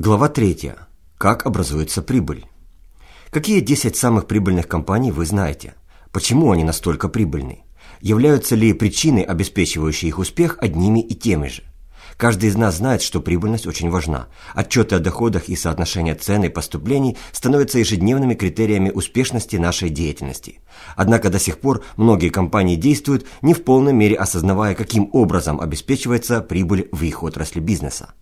Глава 3. Как образуется прибыль? Какие 10 самых прибыльных компаний вы знаете? Почему они настолько прибыльны? Являются ли причины, обеспечивающие их успех, одними и теми же? Каждый из нас знает, что прибыльность очень важна. Отчеты о доходах и соотношение цен и поступлений становятся ежедневными критериями успешности нашей деятельности. Однако до сих пор многие компании действуют, не в полной мере осознавая, каким образом обеспечивается прибыль в их отрасли бизнеса.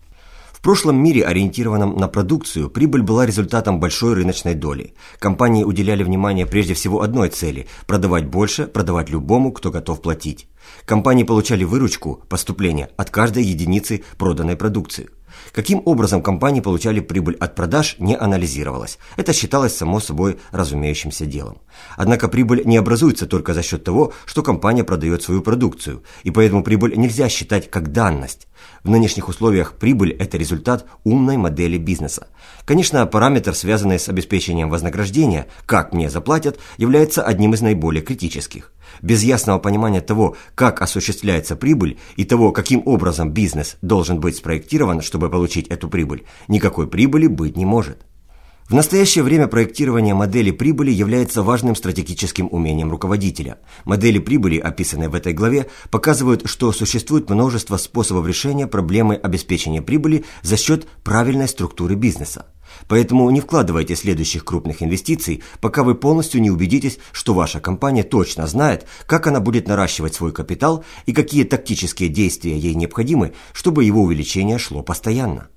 Прошлом мире, ориентированном на продукцию, прибыль была результатом большой рыночной доли. Компании уделяли внимание прежде всего одной цели – продавать больше, продавать любому, кто готов платить. Компании получали выручку, поступления от каждой единицы проданной продукции. Каким образом компании получали прибыль от продаж, не анализировалось. Это считалось само собой разумеющимся делом. Однако прибыль не образуется только за счет того, что компания продает свою продукцию, и поэтому прибыль нельзя считать как данность. В нынешних условиях прибыль – это результат умной модели бизнеса. Конечно, параметр, связанный с обеспечением вознаграждения, как мне заплатят, является одним из наиболее критических. Без ясного понимания того, как осуществляется прибыль и того, каким образом бизнес должен быть спроектирован, чтобы получить эту прибыль, никакой прибыли быть не может. В настоящее время проектирование модели прибыли является важным стратегическим умением руководителя. Модели прибыли, описанные в этой главе, показывают, что существует множество способов решения проблемы обеспечения прибыли за счет правильной структуры бизнеса. Поэтому не вкладывайте следующих крупных инвестиций, пока вы полностью не убедитесь, что ваша компания точно знает, как она будет наращивать свой капитал и какие тактические действия ей необходимы, чтобы его увеличение шло постоянно.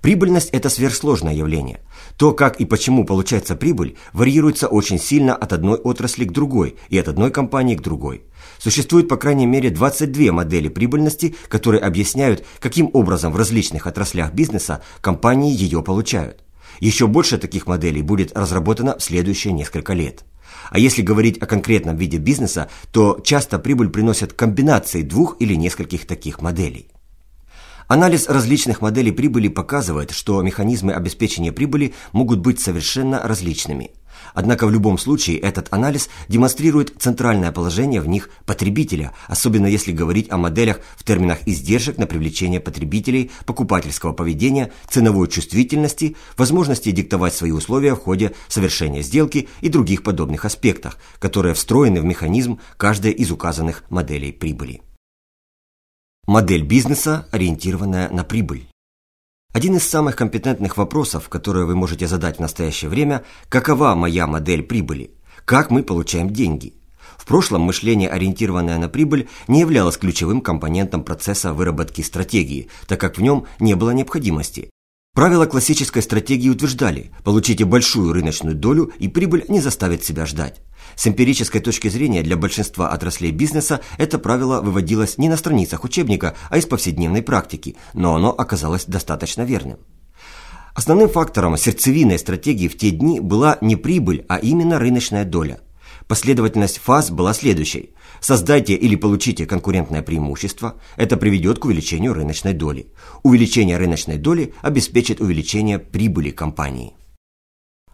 Прибыльность – это сверхсложное явление. То, как и почему получается прибыль, варьируется очень сильно от одной отрасли к другой и от одной компании к другой. Существует по крайней мере 22 модели прибыльности, которые объясняют, каким образом в различных отраслях бизнеса компании ее получают. Еще больше таких моделей будет разработано в следующие несколько лет. А если говорить о конкретном виде бизнеса, то часто прибыль приносят комбинации двух или нескольких таких моделей. Анализ различных моделей прибыли показывает, что механизмы обеспечения прибыли могут быть совершенно различными. Однако в любом случае этот анализ демонстрирует центральное положение в них потребителя, особенно если говорить о моделях в терминах издержек на привлечение потребителей, покупательского поведения, ценовой чувствительности, возможности диктовать свои условия в ходе совершения сделки и других подобных аспектах, которые встроены в механизм каждой из указанных моделей прибыли. Модель бизнеса, ориентированная на прибыль. Один из самых компетентных вопросов, которые вы можете задать в настоящее время, какова моя модель прибыли? Как мы получаем деньги? В прошлом мышление, ориентированное на прибыль, не являлось ключевым компонентом процесса выработки стратегии, так как в нем не было необходимости. Правила классической стратегии утверждали, получите большую рыночную долю и прибыль не заставит себя ждать. С эмпирической точки зрения для большинства отраслей бизнеса это правило выводилось не на страницах учебника, а из повседневной практики, но оно оказалось достаточно верным. Основным фактором сердцевиной стратегии в те дни была не прибыль, а именно рыночная доля. Последовательность фаз была следующей. Создайте или получите конкурентное преимущество, это приведет к увеличению рыночной доли. Увеличение рыночной доли обеспечит увеличение прибыли компании.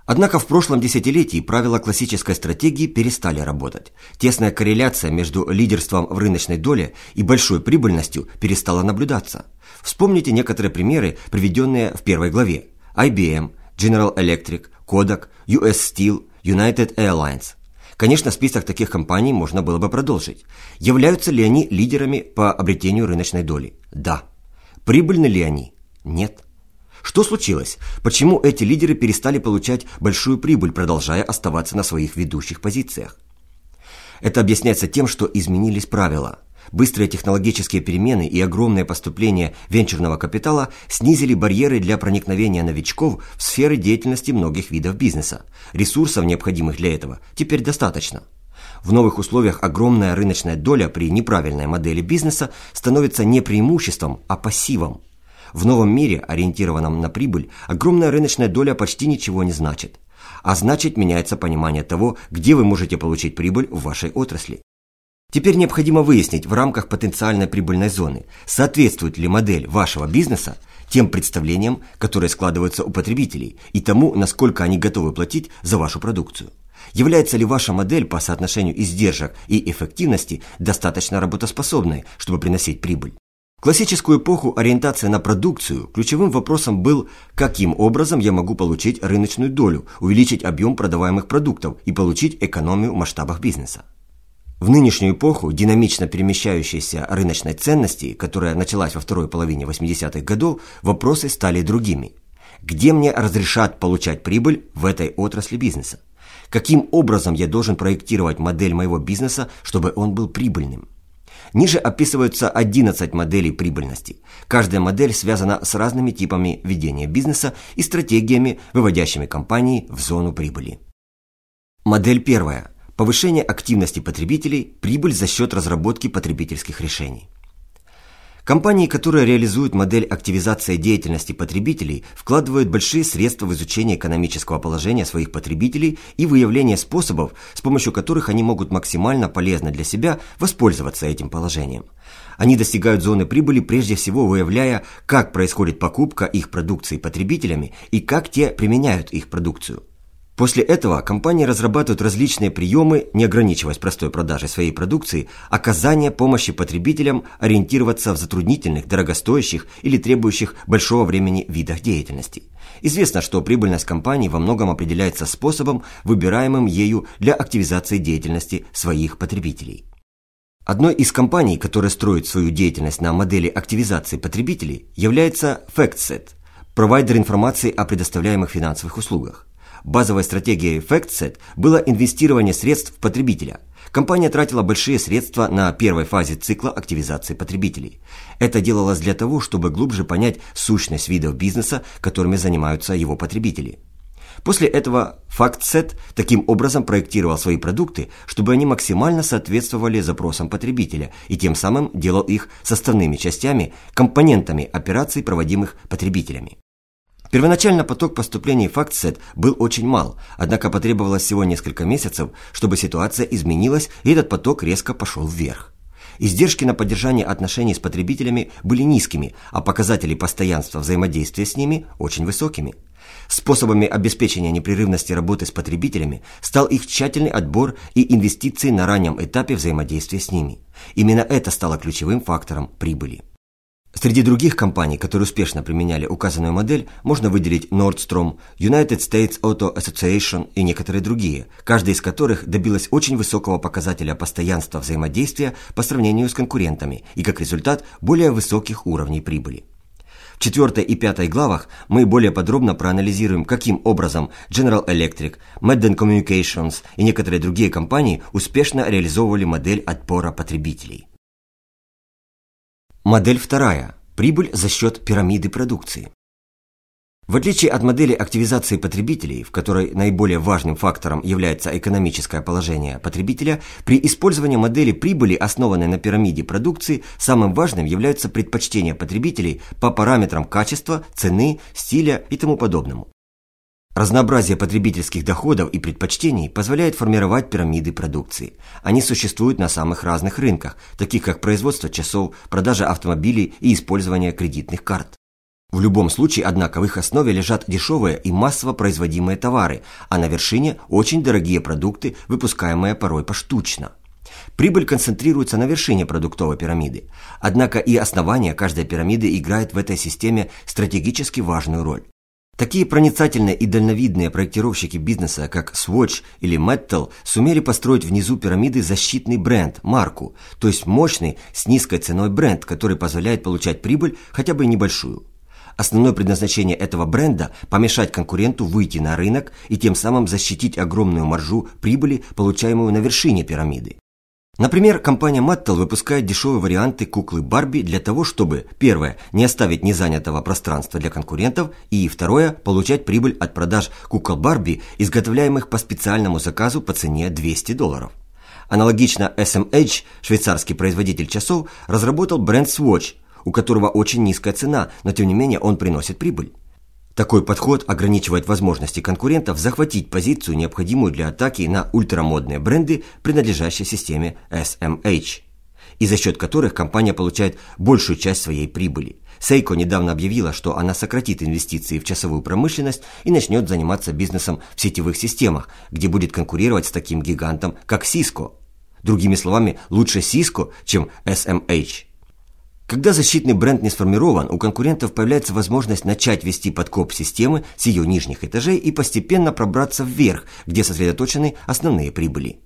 Однако в прошлом десятилетии правила классической стратегии перестали работать. Тесная корреляция между лидерством в рыночной доле и большой прибыльностью перестала наблюдаться. Вспомните некоторые примеры, приведенные в первой главе. IBM, General Electric, Kodak, US Steel, United Airlines. Конечно, список таких компаний можно было бы продолжить. Являются ли они лидерами по обретению рыночной доли? Да. Прибыльны ли они? Нет. Что случилось? Почему эти лидеры перестали получать большую прибыль, продолжая оставаться на своих ведущих позициях? Это объясняется тем, что изменились правила. Быстрые технологические перемены и огромное поступление венчурного капитала снизили барьеры для проникновения новичков в сферы деятельности многих видов бизнеса. Ресурсов, необходимых для этого, теперь достаточно. В новых условиях огромная рыночная доля при неправильной модели бизнеса становится не преимуществом, а пассивом. В новом мире, ориентированном на прибыль, огромная рыночная доля почти ничего не значит. А значит, меняется понимание того, где вы можете получить прибыль в вашей отрасли. Теперь необходимо выяснить в рамках потенциальной прибыльной зоны, соответствует ли модель вашего бизнеса тем представлениям, которые складываются у потребителей, и тому, насколько они готовы платить за вашу продукцию. Является ли ваша модель по соотношению издержек и эффективности достаточно работоспособной, чтобы приносить прибыль? Классическую эпоху ориентация на продукцию ключевым вопросом был, каким образом я могу получить рыночную долю, увеличить объем продаваемых продуктов и получить экономию в масштабах бизнеса. В нынешнюю эпоху динамично перемещающейся рыночной ценности, которая началась во второй половине 80-х годов, вопросы стали другими. Где мне разрешат получать прибыль в этой отрасли бизнеса? Каким образом я должен проектировать модель моего бизнеса, чтобы он был прибыльным? Ниже описываются 11 моделей прибыльности. Каждая модель связана с разными типами ведения бизнеса и стратегиями, выводящими компании в зону прибыли. Модель первая. Повышение активности потребителей, прибыль за счет разработки потребительских решений. Компании, которые реализуют модель активизации деятельности потребителей, вкладывают большие средства в изучение экономического положения своих потребителей и выявление способов, с помощью которых они могут максимально полезно для себя воспользоваться этим положением. Они достигают зоны прибыли прежде всего выявляя, как происходит покупка их продукции потребителями и как те применяют их продукцию. После этого компании разрабатывают различные приемы, не ограничиваясь простой продажей своей продукции, оказания помощи потребителям ориентироваться в затруднительных, дорогостоящих или требующих большого времени видах деятельности. Известно, что прибыльность компании во многом определяется способом, выбираемым ею для активизации деятельности своих потребителей. Одной из компаний, которая строит свою деятельность на модели активизации потребителей, является FactSet, провайдер информации о предоставляемых финансовых услугах. Базовой стратегией FactSet было инвестирование средств в потребителя. Компания тратила большие средства на первой фазе цикла активизации потребителей. Это делалось для того, чтобы глубже понять сущность видов бизнеса, которыми занимаются его потребители. После этого FactSet таким образом проектировал свои продукты, чтобы они максимально соответствовали запросам потребителя и тем самым делал их составными частями, компонентами операций, проводимых потребителями. Первоначально поток поступлений в FactSet был очень мал, однако потребовалось всего несколько месяцев, чтобы ситуация изменилась и этот поток резко пошел вверх. Издержки на поддержание отношений с потребителями были низкими, а показатели постоянства взаимодействия с ними очень высокими. Способами обеспечения непрерывности работы с потребителями стал их тщательный отбор и инвестиции на раннем этапе взаимодействия с ними. Именно это стало ключевым фактором прибыли. Среди других компаний, которые успешно применяли указанную модель, можно выделить Nordstrom, United States Auto Association и некоторые другие, каждая из которых добилась очень высокого показателя постоянства взаимодействия по сравнению с конкурентами и, как результат, более высоких уровней прибыли. В четвертой и пятой главах мы более подробно проанализируем, каким образом General Electric, Madden Communications и некоторые другие компании успешно реализовывали модель отпора потребителей. Модель вторая. Прибыль за счет пирамиды продукции. В отличие от модели активизации потребителей, в которой наиболее важным фактором является экономическое положение потребителя, при использовании модели прибыли, основанной на пирамиде продукции, самым важным являются предпочтения потребителей по параметрам качества, цены, стиля и тому подобному. Разнообразие потребительских доходов и предпочтений позволяет формировать пирамиды продукции. Они существуют на самых разных рынках, таких как производство часов, продажа автомобилей и использование кредитных карт. В любом случае, однако, в их основе лежат дешевые и массово производимые товары, а на вершине очень дорогие продукты, выпускаемые порой поштучно. Прибыль концентрируется на вершине продуктовой пирамиды. Однако и основание каждой пирамиды играет в этой системе стратегически важную роль. Такие проницательные и дальновидные проектировщики бизнеса, как Swatch или Mattel, сумели построить внизу пирамиды защитный бренд, марку, то есть мощный, с низкой ценой бренд, который позволяет получать прибыль хотя бы небольшую. Основное предназначение этого бренда – помешать конкуренту выйти на рынок и тем самым защитить огромную маржу прибыли, получаемую на вершине пирамиды. Например, компания Mattel выпускает дешевые варианты куклы Барби для того, чтобы, первое, не оставить незанятого пространства для конкурентов, и, второе, получать прибыль от продаж кукол Барби, изготовляемых по специальному заказу по цене 200 долларов. Аналогично SMH, швейцарский производитель часов, разработал бренд Swatch, у которого очень низкая цена, но тем не менее он приносит прибыль. Такой подход ограничивает возможности конкурентов захватить позицию, необходимую для атаки на ультрамодные бренды, принадлежащие системе SMH, и за счет которых компания получает большую часть своей прибыли. Seiko недавно объявила, что она сократит инвестиции в часовую промышленность и начнет заниматься бизнесом в сетевых системах, где будет конкурировать с таким гигантом, как Cisco. Другими словами, лучше Cisco, чем SMH. Когда защитный бренд не сформирован, у конкурентов появляется возможность начать вести подкоп системы с ее нижних этажей и постепенно пробраться вверх, где сосредоточены основные прибыли.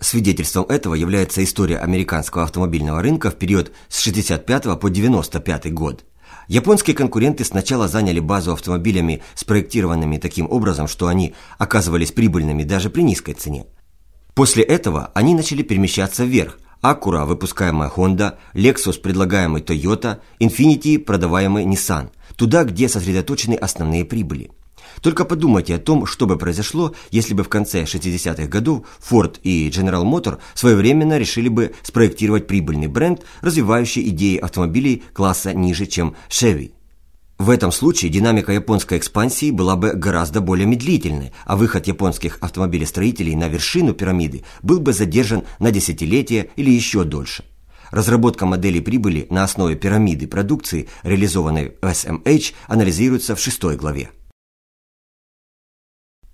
Свидетельством этого является история американского автомобильного рынка в период с 65 по 95 год. Японские конкуренты сначала заняли базу автомобилями, спроектированными таким образом, что они оказывались прибыльными даже при низкой цене. После этого они начали перемещаться вверх. Acura, выпускаемая Honda, Lexus, предлагаемый Toyota, Infiniti, продаваемый Nissan. Туда, где сосредоточены основные прибыли. Только подумайте о том, что бы произошло, если бы в конце 60-х годов Ford и General Motor своевременно решили бы спроектировать прибыльный бренд, развивающий идеи автомобилей класса ниже, чем Chevy. В этом случае динамика японской экспансии была бы гораздо более медлительной, а выход японских автомобилестроителей на вершину пирамиды был бы задержан на десятилетия или еще дольше. Разработка моделей прибыли на основе пирамиды продукции, реализованной в SMH, анализируется в шестой главе.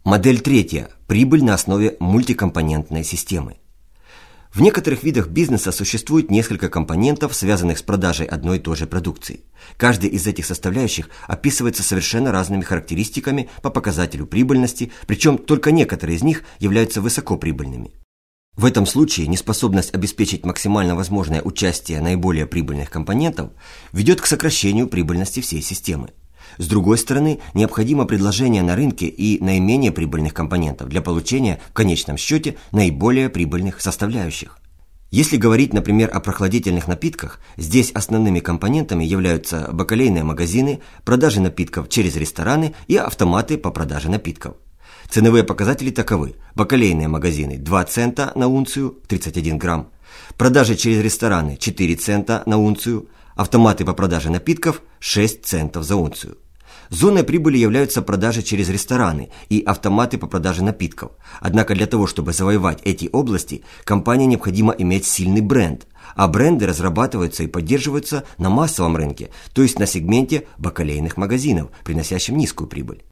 Модель третья. Прибыль на основе мультикомпонентной системы. В некоторых видах бизнеса существует несколько компонентов, связанных с продажей одной и той же продукции. Каждый из этих составляющих описывается совершенно разными характеристиками по показателю прибыльности, причем только некоторые из них являются высокоприбыльными. В этом случае неспособность обеспечить максимально возможное участие наиболее прибыльных компонентов ведет к сокращению прибыльности всей системы. С другой стороны, необходимо предложение на рынке и наименее прибыльных компонентов для получения в конечном счете наиболее прибыльных составляющих. Если говорить, например, о прохладительных напитках, здесь основными компонентами являются бакалейные магазины, продажи напитков через рестораны и автоматы по продаже напитков. Ценовые показатели таковы. Бакалейные магазины 2 цента на унцию, 31 грамм. Продажи через рестораны 4 цента на унцию. Автоматы по продаже напитков 6 центов за унцию. Зоной прибыли являются продажи через рестораны и автоматы по продаже напитков. Однако для того, чтобы завоевать эти области, компании необходимо иметь сильный бренд, а бренды разрабатываются и поддерживаются на массовом рынке, то есть на сегменте бакалейных магазинов, приносящем низкую прибыль.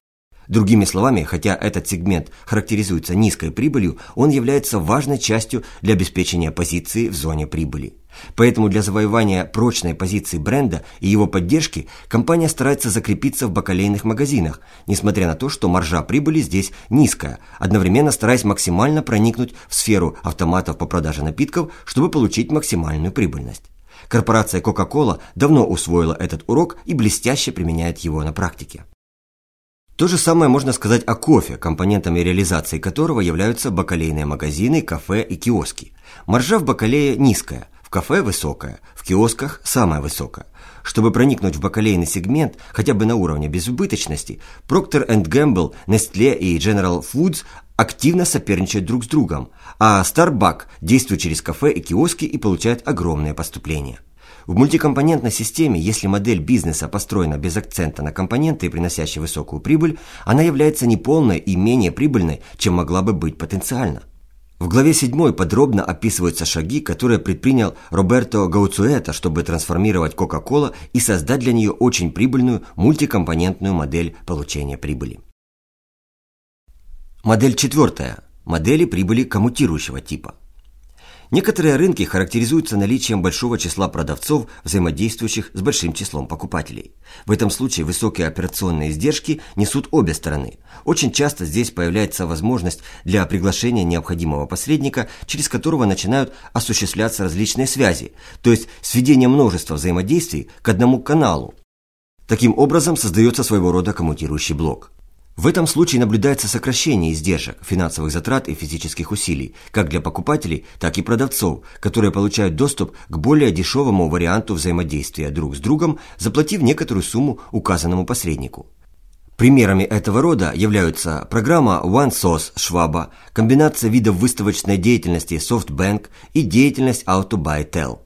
Другими словами, хотя этот сегмент характеризуется низкой прибылью, он является важной частью для обеспечения позиции в зоне прибыли. Поэтому для завоевания прочной позиции бренда и его поддержки компания старается закрепиться в бакалейных магазинах, несмотря на то, что маржа прибыли здесь низкая, одновременно стараясь максимально проникнуть в сферу автоматов по продаже напитков, чтобы получить максимальную прибыльность. Корпорация Coca-Cola давно усвоила этот урок и блестяще применяет его на практике. То же самое можно сказать о кофе, компонентами реализации которого являются бакалейные магазины, кафе и киоски. Маржа в бакалее низкая, кафе высокая, в киосках самая высокая. Чтобы проникнуть в бакалейный сегмент хотя бы на уровне безубыточности, Procter Gamble, Nestle и General Foods активно соперничают друг с другом, а Starbucks действует через кафе и киоски и получает огромные поступления. В мультикомпонентной системе, если модель бизнеса построена без акцента на компоненты, приносящие высокую прибыль, она является неполной и менее прибыльной, чем могла бы быть потенциально. В главе 7 подробно описываются шаги, которые предпринял Роберто Гауцуэта, чтобы трансформировать Coca-Cola и создать для нее очень прибыльную мультикомпонентную модель получения прибыли. Модель четвертая. Модели прибыли коммутирующего типа. Некоторые рынки характеризуются наличием большого числа продавцов, взаимодействующих с большим числом покупателей. В этом случае высокие операционные издержки несут обе стороны. Очень часто здесь появляется возможность для приглашения необходимого посредника, через которого начинают осуществляться различные связи, то есть сведение множества взаимодействий к одному каналу. Таким образом создается своего рода коммутирующий блок. В этом случае наблюдается сокращение издержек, финансовых затрат и физических усилий, как для покупателей, так и продавцов, которые получают доступ к более дешевому варианту взаимодействия друг с другом, заплатив некоторую сумму указанному посреднику. Примерами этого рода являются программа OneSource Schwab, комбинация видов выставочной деятельности SoftBank и деятельность AutoBuyTel.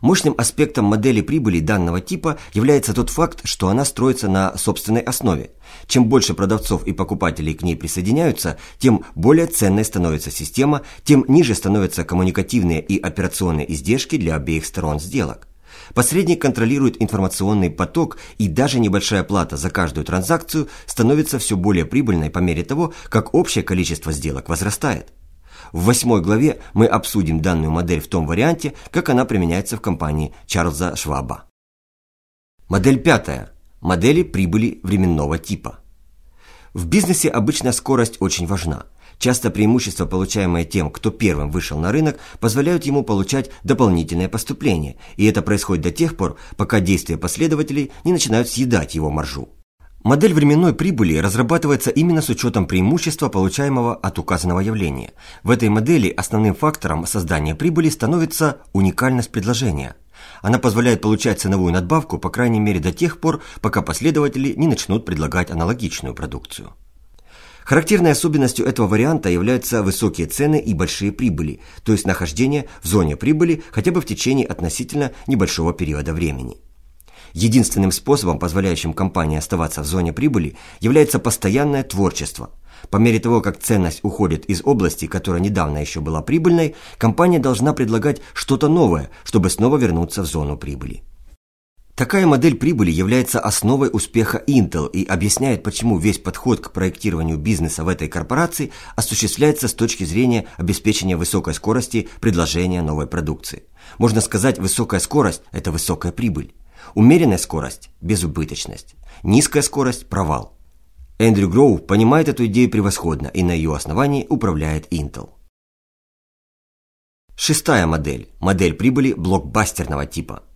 Мощным аспектом модели прибыли данного типа является тот факт, что она строится на собственной основе. Чем больше продавцов и покупателей к ней присоединяются, тем более ценной становится система, тем ниже становятся коммуникативные и операционные издержки для обеих сторон сделок. Посредник контролирует информационный поток, и даже небольшая плата за каждую транзакцию становится все более прибыльной по мере того, как общее количество сделок возрастает. В восьмой главе мы обсудим данную модель в том варианте, как она применяется в компании Чарльза Шваба. Модель пятая. Модели прибыли временного типа. В бизнесе обычно скорость очень важна. Часто преимущества, получаемые тем, кто первым вышел на рынок, позволяют ему получать дополнительное поступление, и это происходит до тех пор, пока действия последователей не начинают съедать его маржу. Модель временной прибыли разрабатывается именно с учетом преимущества, получаемого от указанного явления. В этой модели основным фактором создания прибыли становится уникальность предложения. Она позволяет получать ценовую надбавку, по крайней мере, до тех пор, пока последователи не начнут предлагать аналогичную продукцию. Характерной особенностью этого варианта являются высокие цены и большие прибыли, то есть нахождение в зоне прибыли хотя бы в течение относительно небольшого периода времени. Единственным способом, позволяющим компании оставаться в зоне прибыли, является постоянное творчество. По мере того, как ценность уходит из области, которая недавно еще была прибыльной, компания должна предлагать что-то новое, чтобы снова вернуться в зону прибыли. Такая модель прибыли является основой успеха Intel и объясняет, почему весь подход к проектированию бизнеса в этой корпорации осуществляется с точки зрения обеспечения высокой скорости предложения новой продукции. Можно сказать, высокая скорость – это высокая прибыль. Умеренная скорость – безубыточность. Низкая скорость – провал. Эндрю Гроу понимает эту идею превосходно и на ее основании управляет Intel. Шестая модель – модель прибыли блокбастерного типа –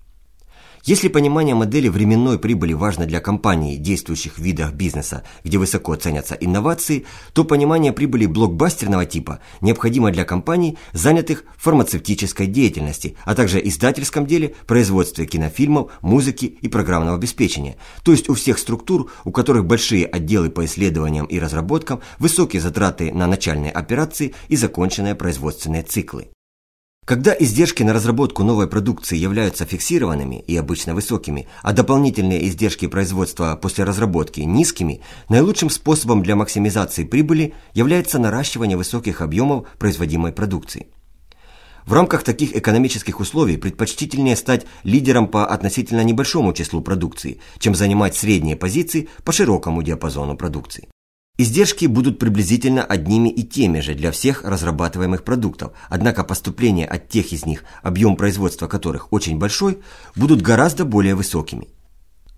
если понимание модели временной прибыли важно для компаний, действующих в видах бизнеса, где высоко ценятся инновации, то понимание прибыли блокбастерного типа необходимо для компаний, занятых в фармацевтической деятельности, а также издательском деле, производстве кинофильмов, музыки и программного обеспечения, то есть у всех структур, у которых большие отделы по исследованиям и разработкам, высокие затраты на начальные операции и законченные производственные циклы. Когда издержки на разработку новой продукции являются фиксированными и обычно высокими, а дополнительные издержки производства после разработки низкими, наилучшим способом для максимизации прибыли является наращивание высоких объемов производимой продукции. В рамках таких экономических условий предпочтительнее стать лидером по относительно небольшому числу продукции, чем занимать средние позиции по широкому диапазону продукции. Издержки будут приблизительно одними и теми же для всех разрабатываемых продуктов, однако поступления от тех из них, объем производства которых очень большой, будут гораздо более высокими.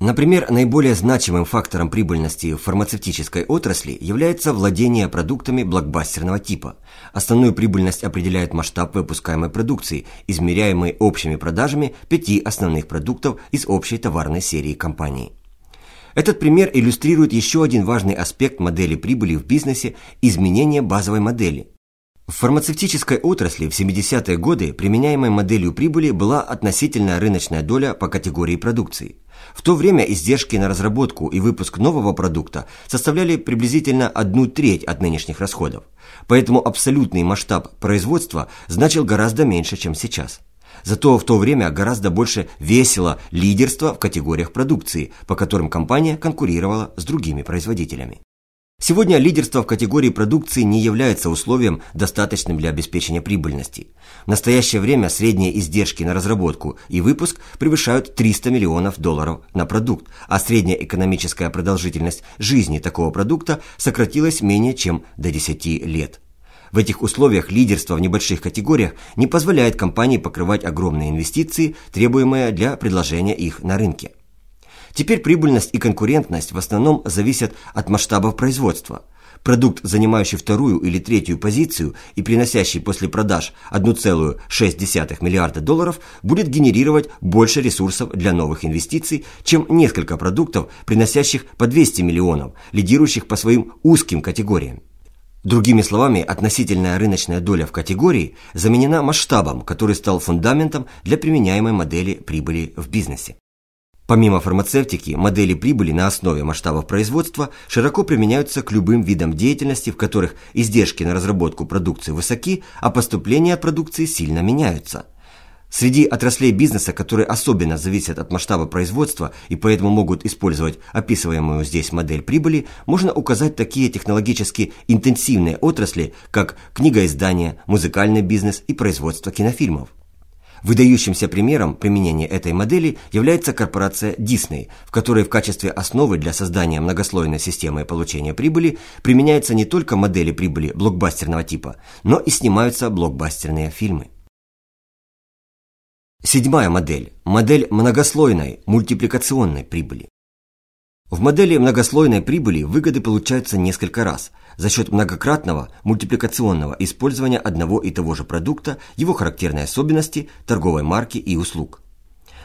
Например, наиболее значимым фактором прибыльности в фармацевтической отрасли является владение продуктами блокбастерного типа. Основную прибыльность определяет масштаб выпускаемой продукции, измеряемый общими продажами пяти основных продуктов из общей товарной серии компании. Этот пример иллюстрирует еще один важный аспект модели прибыли в бизнесе – изменение базовой модели. В фармацевтической отрасли в 70-е годы применяемой моделью прибыли была относительная рыночная доля по категории продукции. В то время издержки на разработку и выпуск нового продукта составляли приблизительно одну треть от нынешних расходов, поэтому абсолютный масштаб производства значил гораздо меньше, чем сейчас. Зато в то время гораздо больше весело лидерство в категориях продукции, по которым компания конкурировала с другими производителями. Сегодня лидерство в категории продукции не является условием, достаточным для обеспечения прибыльности. В настоящее время средние издержки на разработку и выпуск превышают 300 миллионов долларов на продукт, а средняя экономическая продолжительность жизни такого продукта сократилась менее чем до 10 лет. В этих условиях лидерство в небольших категориях не позволяет компании покрывать огромные инвестиции, требуемые для предложения их на рынке. Теперь прибыльность и конкурентность в основном зависят от масштабов производства. Продукт, занимающий вторую или третью позицию и приносящий после продаж 1,6 миллиарда долларов, будет генерировать больше ресурсов для новых инвестиций, чем несколько продуктов, приносящих по 200 миллионов, лидирующих по своим узким категориям. Другими словами, относительная рыночная доля в категории заменена масштабом, который стал фундаментом для применяемой модели прибыли в бизнесе. Помимо фармацевтики, модели прибыли на основе масштабов производства широко применяются к любым видам деятельности, в которых издержки на разработку продукции высоки, а поступления от продукции сильно меняются – Среди отраслей бизнеса, которые особенно зависят от масштаба производства и поэтому могут использовать описываемую здесь модель прибыли, можно указать такие технологически интенсивные отрасли, как книгоиздание, музыкальный бизнес и производство кинофильмов. Выдающимся примером применения этой модели является корпорация Disney, в которой в качестве основы для создания многослойной системы получения прибыли применяются не только модели прибыли блокбастерного типа, но и снимаются блокбастерные фильмы. Седьмая модель – модель многослойной мультипликационной прибыли. В модели многослойной прибыли выгоды получаются несколько раз за счет многократного мультипликационного использования одного и того же продукта, его характерной особенности, торговой марки и услуг.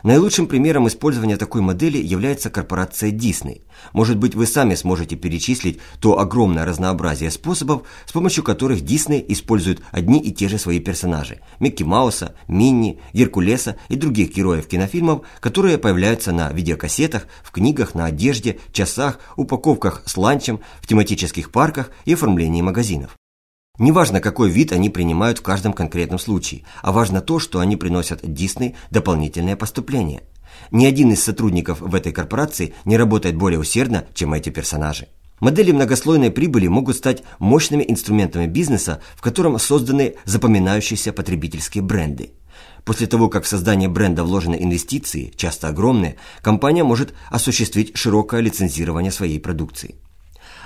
Наилучшим примером использования такой модели является корпорация Disney. Может быть, вы сами сможете перечислить то огромное разнообразие способов, с помощью которых Disney использует одни и те же свои персонажи – Микки Мауса, Минни, Геркулеса и других героев кинофильмов, которые появляются на видеокассетах, в книгах, на одежде, часах, упаковках с ланчем, в тематических парках и оформлении магазинов. Неважно, какой вид они принимают в каждом конкретном случае, а важно то, что они приносят Дисней дополнительное поступление. Ни один из сотрудников в этой корпорации не работает более усердно, чем эти персонажи. Модели многослойной прибыли могут стать мощными инструментами бизнеса, в котором созданы запоминающиеся потребительские бренды. После того, как в создание бренда вложены инвестиции, часто огромные, компания может осуществить широкое лицензирование своей продукции.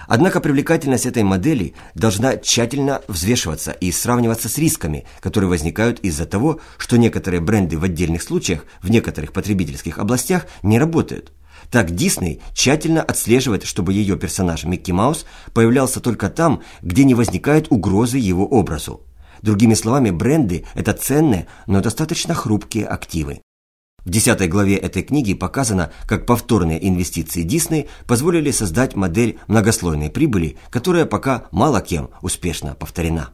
Однако привлекательность этой модели должна тщательно взвешиваться и сравниваться с рисками, которые возникают из-за того, что некоторые бренды в отдельных случаях в некоторых потребительских областях не работают. Так Дисней тщательно отслеживает, чтобы ее персонаж Микки Маус появлялся только там, где не возникает угрозы его образу. Другими словами, бренды – это ценные, но достаточно хрупкие активы. В десятой главе этой книги показано, как повторные инвестиции Disney позволили создать модель многослойной прибыли, которая пока мало кем успешно повторена.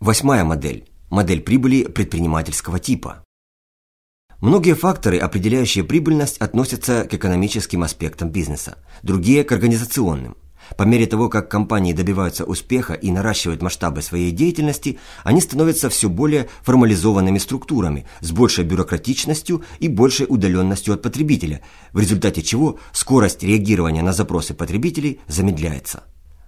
Восьмая модель – модель прибыли предпринимательского типа. Многие факторы, определяющие прибыльность, относятся к экономическим аспектам бизнеса, другие – к организационным – по мере того, как компании добиваются успеха и наращивают масштабы своей деятельности, они становятся все более формализованными структурами, с большей бюрократичностью и большей удаленностью от потребителя, в результате чего скорость реагирования на запросы потребителей замедляется.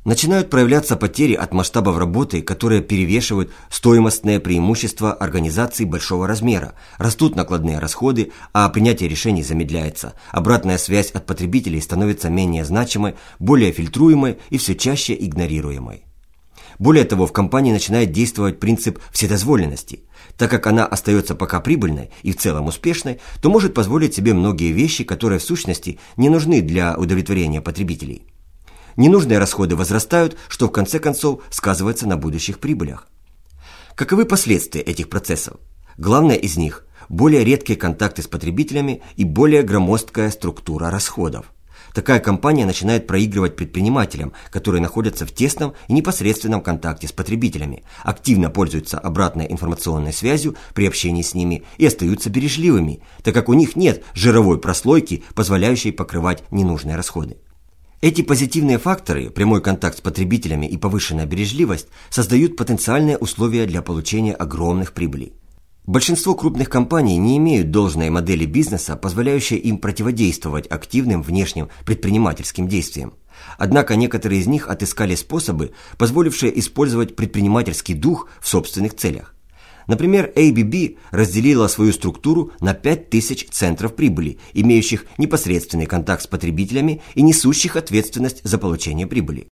Начинают проявляться потери от масштабов работы, которые перевешивают стоимостные преимущества организаций большого размера, растут накладные расходы, а принятие решений замедляется, обратная связь от потребителей становится менее значимой, более фильтруемой и все чаще игнорируемой. Более того, в компании начинает действовать принцип вседозволенности. Так как она остается пока прибыльной и в целом успешной, то может позволить себе многие вещи, которые в сущности не нужны для удовлетворения потребителей. Ненужные расходы возрастают, что в конце концов сказывается на будущих прибылях. Каковы последствия этих процессов? Главное из них – более редкие контакты с потребителями и более громоздкая структура расходов. Такая компания начинает проигрывать предпринимателям, которые находятся в тесном и непосредственном контакте с потребителями, активно пользуются обратной информационной связью при общении с ними и остаются бережливыми, так как у них нет жировой прослойки, позволяющей покрывать ненужные расходы. Эти позитивные факторы, прямой контакт с потребителями и повышенная бережливость, создают потенциальные условия для получения огромных прибылей. Большинство крупных компаний не имеют должной модели бизнеса, позволяющей им противодействовать активным внешним предпринимательским действиям. Однако некоторые из них отыскали способы, позволившие использовать предпринимательский дух в собственных целях. Например, ABB разделила свою структуру на 5000 центров прибыли, имеющих непосредственный контакт с потребителями и несущих ответственность за получение прибыли.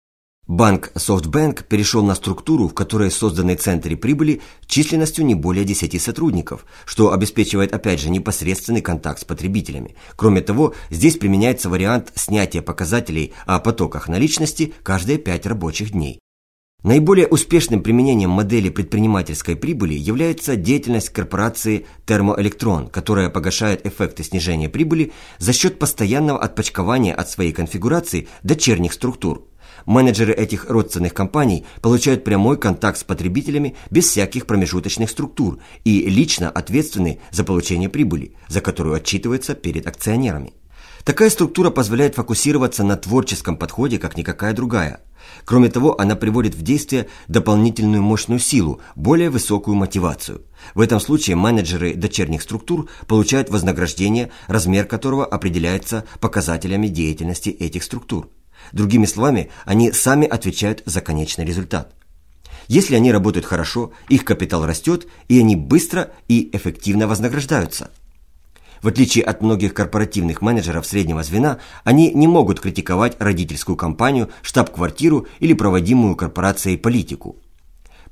Банк SoftBank перешел на структуру, в которой созданы центры прибыли численностью не более 10 сотрудников, что обеспечивает опять же непосредственный контакт с потребителями. Кроме того, здесь применяется вариант снятия показателей о потоках наличности каждые 5 рабочих дней. Наиболее успешным применением модели предпринимательской прибыли является деятельность корпорации Термоэлектрон, которая погашает эффекты снижения прибыли за счет постоянного отпочкования от своей конфигурации дочерних структур. Менеджеры этих родственных компаний получают прямой контакт с потребителями без всяких промежуточных структур и лично ответственны за получение прибыли, за которую отчитываются перед акционерами. Такая структура позволяет фокусироваться на творческом подходе, как никакая другая. Кроме того, она приводит в действие дополнительную мощную силу, более высокую мотивацию. В этом случае менеджеры дочерних структур получают вознаграждение, размер которого определяется показателями деятельности этих структур. Другими словами, они сами отвечают за конечный результат. Если они работают хорошо, их капитал растет, и они быстро и эффективно вознаграждаются – в отличие от многих корпоративных менеджеров среднего звена, они не могут критиковать родительскую компанию, штаб-квартиру или проводимую корпорацией политику.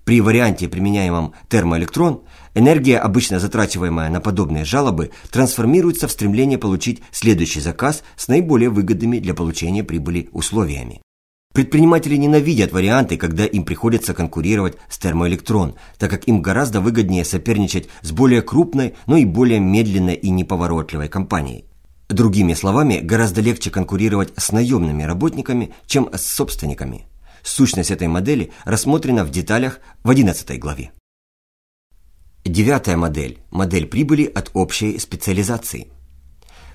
При варианте, применяемом термоэлектрон, энергия, обычно затрачиваемая на подобные жалобы, трансформируется в стремление получить следующий заказ с наиболее выгодными для получения прибыли условиями. Предприниматели ненавидят варианты, когда им приходится конкурировать с термоэлектрон, так как им гораздо выгоднее соперничать с более крупной, но и более медленной и неповоротливой компанией. Другими словами, гораздо легче конкурировать с наемными работниками, чем с собственниками. Сущность этой модели рассмотрена в деталях в 11 главе. Девятая модель – модель прибыли от общей специализации –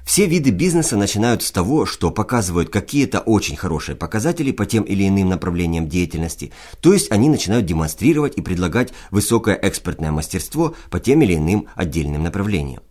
все виды бизнеса начинают с того, что показывают какие-то очень хорошие показатели по тем или иным направлениям деятельности, то есть они начинают демонстрировать и предлагать высокое экспертное мастерство по тем или иным отдельным направлениям.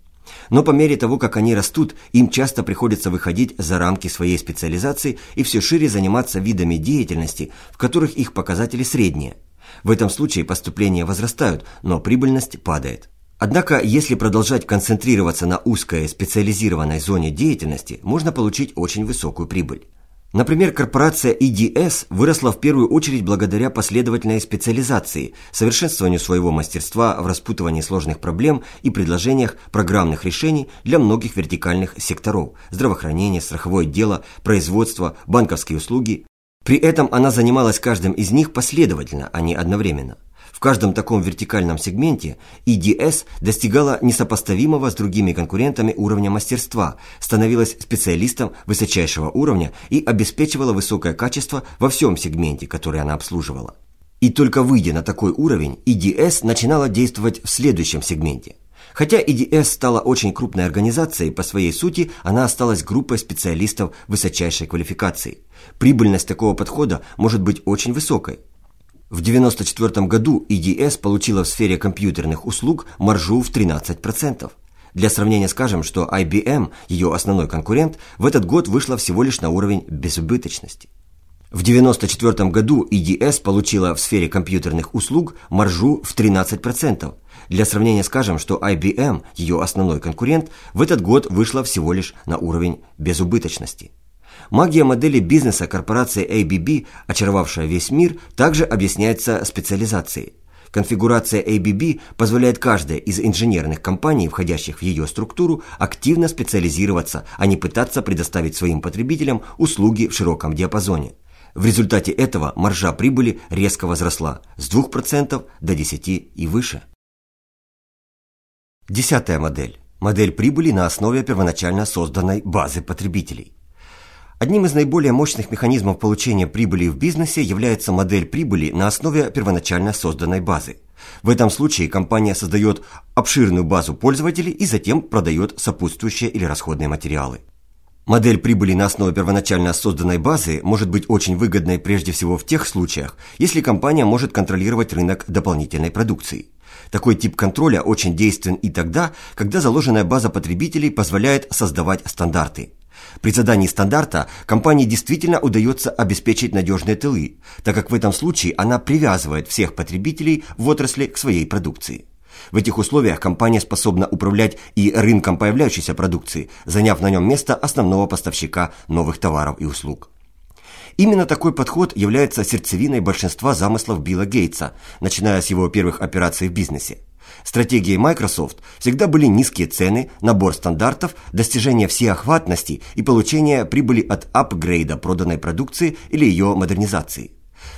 Но по мере того, как они растут, им часто приходится выходить за рамки своей специализации и все шире заниматься видами деятельности, в которых их показатели средние. В этом случае поступления возрастают, но прибыльность падает. Однако, если продолжать концентрироваться на узкой специализированной зоне деятельности, можно получить очень высокую прибыль. Например, корпорация EDS выросла в первую очередь благодаря последовательной специализации, совершенствованию своего мастерства в распутывании сложных проблем и предложениях программных решений для многих вертикальных секторов – здравоохранение, страховое дело, производство, банковские услуги. При этом она занималась каждым из них последовательно, а не одновременно. Каждом таком вертикальном сегменте EDS достигала несопоставимого с другими конкурентами уровня мастерства, становилась специалистом высочайшего уровня и обеспечивала высокое качество во всем сегменте, который она обслуживала. И только выйдя на такой уровень, EDS начинала действовать в следующем сегменте. Хотя EDS стала очень крупной организацией, по своей сути она осталась группой специалистов высочайшей квалификации. Прибыльность такого подхода может быть очень высокой. В 1994 году EDS получила в сфере компьютерных услуг маржу в 13%. Для сравнения скажем, что IBM, ее основной конкурент, в этот год вышла всего лишь на уровень безубыточности. В 1994 году EDS получила в сфере компьютерных услуг маржу в 13%. Для сравнения скажем, что IBM, ее основной конкурент, в этот год вышла всего лишь на уровень безубыточности. Магия модели бизнеса корпорации ABB, очаровавшая весь мир, также объясняется специализацией. Конфигурация ABB позволяет каждой из инженерных компаний, входящих в ее структуру, активно специализироваться, а не пытаться предоставить своим потребителям услуги в широком диапазоне. В результате этого маржа прибыли резко возросла с 2% до 10% и выше. Десятая модель. Модель прибыли на основе первоначально созданной базы потребителей. Одним из наиболее мощных механизмов получения прибыли в бизнесе является модель прибыли на основе первоначально созданной базы. В этом случае компания создает обширную базу пользователей и затем продает сопутствующие или расходные материалы. Модель прибыли на основе первоначально созданной базы может быть очень выгодной прежде всего в тех случаях, если компания может контролировать рынок дополнительной продукции. Такой тип контроля очень действен и тогда, когда заложенная база потребителей позволяет создавать стандарты. При задании стандарта компании действительно удается обеспечить надежные тылы, так как в этом случае она привязывает всех потребителей в отрасли к своей продукции. В этих условиях компания способна управлять и рынком появляющейся продукции, заняв на нем место основного поставщика новых товаров и услуг. Именно такой подход является сердцевиной большинства замыслов Билла Гейтса, начиная с его первых операций в бизнесе. Стратегией Microsoft всегда были низкие цены, набор стандартов, достижение всеохватности и получение прибыли от апгрейда проданной продукции или ее модернизации.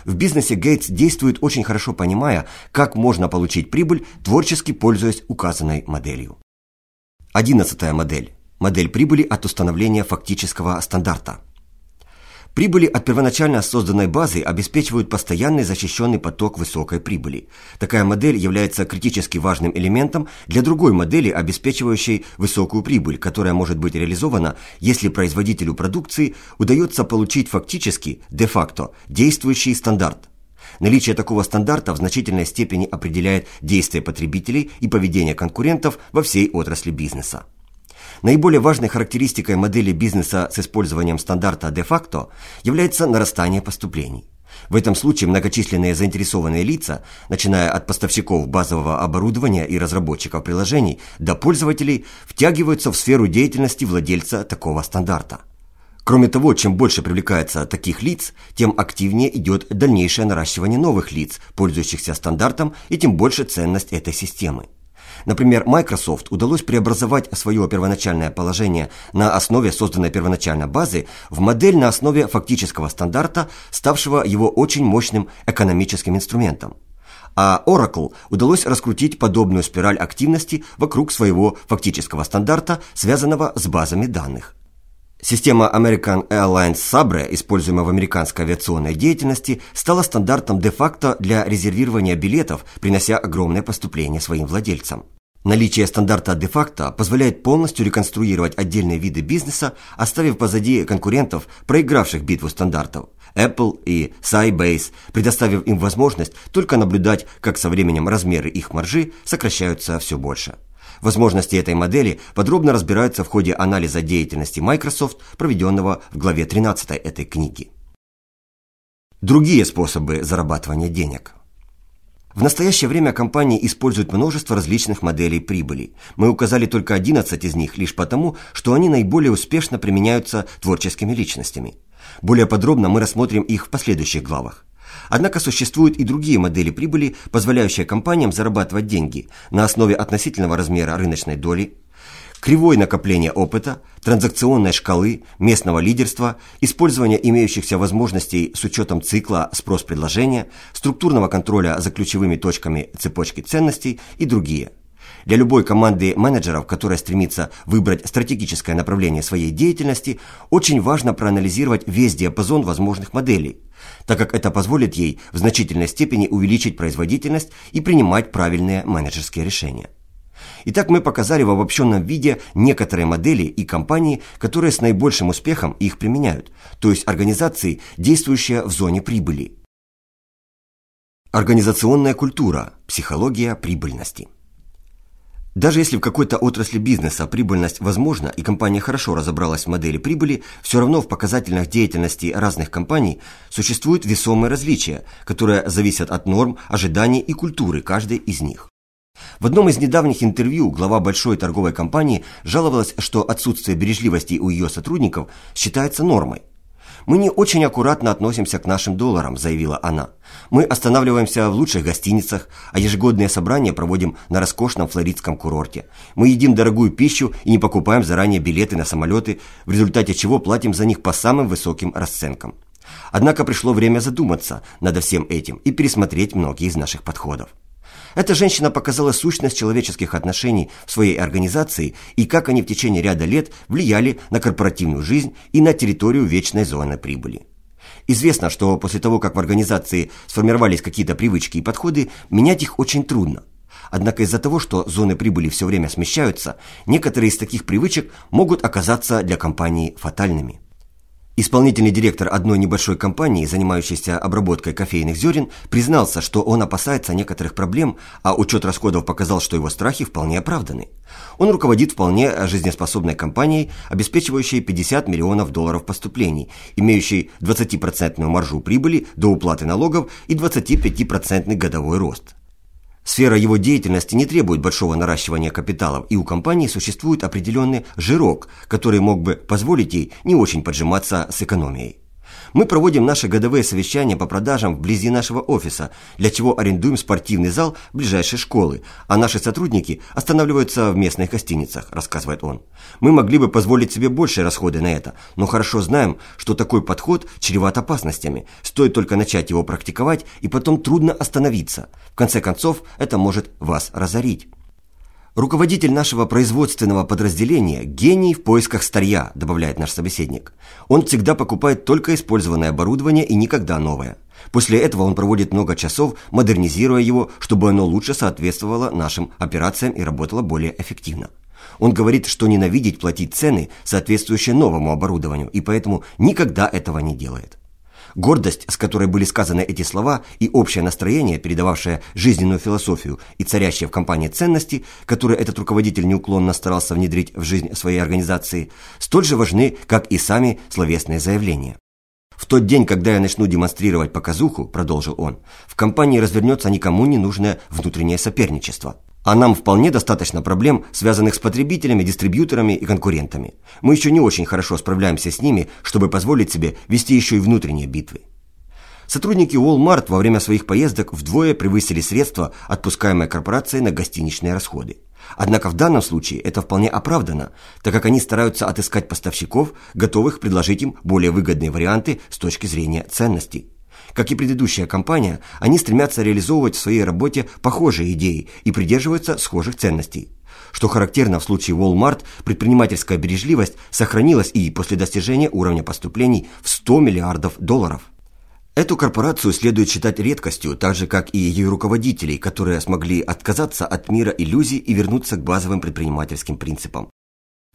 В бизнесе Гейтс действует очень хорошо понимая, как можно получить прибыль, творчески пользуясь указанной моделью. Одиннадцатая модель. Модель прибыли от установления фактического стандарта. Прибыли от первоначально созданной базы обеспечивают постоянный защищенный поток высокой прибыли. Такая модель является критически важным элементом для другой модели, обеспечивающей высокую прибыль, которая может быть реализована, если производителю продукции удается получить фактически, де-факто, действующий стандарт. Наличие такого стандарта в значительной степени определяет действия потребителей и поведение конкурентов во всей отрасли бизнеса. Наиболее важной характеристикой модели бизнеса с использованием стандарта де-факто является нарастание поступлений. В этом случае многочисленные заинтересованные лица, начиная от поставщиков базового оборудования и разработчиков приложений до пользователей, втягиваются в сферу деятельности владельца такого стандарта. Кроме того, чем больше привлекается таких лиц, тем активнее идет дальнейшее наращивание новых лиц, пользующихся стандартом, и тем больше ценность этой системы. Например, Microsoft удалось преобразовать свое первоначальное положение на основе созданной первоначально базы в модель на основе фактического стандарта, ставшего его очень мощным экономическим инструментом. А Oracle удалось раскрутить подобную спираль активности вокруг своего фактического стандарта, связанного с базами данных. Система American Airlines Sabre, используемая в американской авиационной деятельности, стала стандартом де-факто для резервирования билетов, принося огромное поступление своим владельцам. Наличие стандарта де-факто позволяет полностью реконструировать отдельные виды бизнеса, оставив позади конкурентов, проигравших битву стандартов. Apple и Sybase, предоставив им возможность только наблюдать, как со временем размеры их маржи сокращаются все больше. Возможности этой модели подробно разбираются в ходе анализа деятельности Microsoft, проведенного в главе 13 этой книги. Другие способы зарабатывания денег. В настоящее время компании используют множество различных моделей прибыли. Мы указали только 11 из них лишь потому, что они наиболее успешно применяются творческими личностями. Более подробно мы рассмотрим их в последующих главах. Однако существуют и другие модели прибыли, позволяющие компаниям зарабатывать деньги на основе относительного размера рыночной доли, кривой накопления опыта, транзакционной шкалы, местного лидерства, использования имеющихся возможностей с учетом цикла спрос-предложения, структурного контроля за ключевыми точками цепочки ценностей и другие – для любой команды менеджеров, которая стремится выбрать стратегическое направление своей деятельности, очень важно проанализировать весь диапазон возможных моделей, так как это позволит ей в значительной степени увеличить производительность и принимать правильные менеджерские решения. Итак, мы показали в обобщенном виде некоторые модели и компании, которые с наибольшим успехом их применяют, то есть организации, действующие в зоне прибыли. Организационная культура, психология прибыльности. Даже если в какой-то отрасли бизнеса прибыльность возможна и компания хорошо разобралась в модели прибыли, все равно в показательных деятельности разных компаний существуют весомые различия, которые зависят от норм, ожиданий и культуры каждой из них. В одном из недавних интервью глава большой торговой компании жаловалась, что отсутствие бережливости у ее сотрудников считается нормой. «Мы не очень аккуратно относимся к нашим долларам», – заявила она. «Мы останавливаемся в лучших гостиницах, а ежегодные собрания проводим на роскошном флоридском курорте. Мы едим дорогую пищу и не покупаем заранее билеты на самолеты, в результате чего платим за них по самым высоким расценкам». Однако пришло время задуматься над всем этим и пересмотреть многие из наших подходов. Эта женщина показала сущность человеческих отношений в своей организации и как они в течение ряда лет влияли на корпоративную жизнь и на территорию вечной зоны прибыли. Известно, что после того, как в организации сформировались какие-то привычки и подходы, менять их очень трудно. Однако из-за того, что зоны прибыли все время смещаются, некоторые из таких привычек могут оказаться для компании фатальными. Исполнительный директор одной небольшой компании, занимающейся обработкой кофейных зерен, признался, что он опасается некоторых проблем, а учет расходов показал, что его страхи вполне оправданы. Он руководит вполне жизнеспособной компанией, обеспечивающей 50 миллионов долларов поступлений, имеющей 20% маржу прибыли до уплаты налогов и 25% годовой рост. Сфера его деятельности не требует большого наращивания капиталов, и у компании существует определенный жирок, который мог бы позволить ей не очень поджиматься с экономией. Мы проводим наши годовые совещания по продажам вблизи нашего офиса, для чего арендуем спортивный зал ближайшей школы, а наши сотрудники останавливаются в местных гостиницах, рассказывает он. Мы могли бы позволить себе большие расходы на это, но хорошо знаем, что такой подход чреват опасностями. Стоит только начать его практиковать, и потом трудно остановиться. В конце концов, это может вас разорить. Руководитель нашего производственного подразделения – гений в поисках старья, добавляет наш собеседник. Он всегда покупает только использованное оборудование и никогда новое. После этого он проводит много часов, модернизируя его, чтобы оно лучше соответствовало нашим операциям и работало более эффективно. Он говорит, что ненавидеть платить цены, соответствующие новому оборудованию, и поэтому никогда этого не делает. Гордость, с которой были сказаны эти слова, и общее настроение, передававшее жизненную философию и царящие в компании ценности, которые этот руководитель неуклонно старался внедрить в жизнь своей организации, столь же важны, как и сами словесные заявления. «В тот день, когда я начну демонстрировать показуху, — продолжил он, — в компании развернется никому не нужное внутреннее соперничество. А нам вполне достаточно проблем, связанных с потребителями, дистрибьюторами и конкурентами. Мы еще не очень хорошо справляемся с ними, чтобы позволить себе вести еще и внутренние битвы. Сотрудники Walmart во время своих поездок вдвое превысили средства, отпускаемые корпорацией на гостиничные расходы. Однако в данном случае это вполне оправдано, так как они стараются отыскать поставщиков, готовых предложить им более выгодные варианты с точки зрения ценностей. Как и предыдущая компания, они стремятся реализовывать в своей работе похожие идеи и придерживаются схожих ценностей. Что характерно в случае Walmart, предпринимательская бережливость сохранилась и после достижения уровня поступлений в 100 миллиардов долларов. Эту корпорацию следует считать редкостью, так же как и ее руководителей, которые смогли отказаться от мира иллюзий и вернуться к базовым предпринимательским принципам.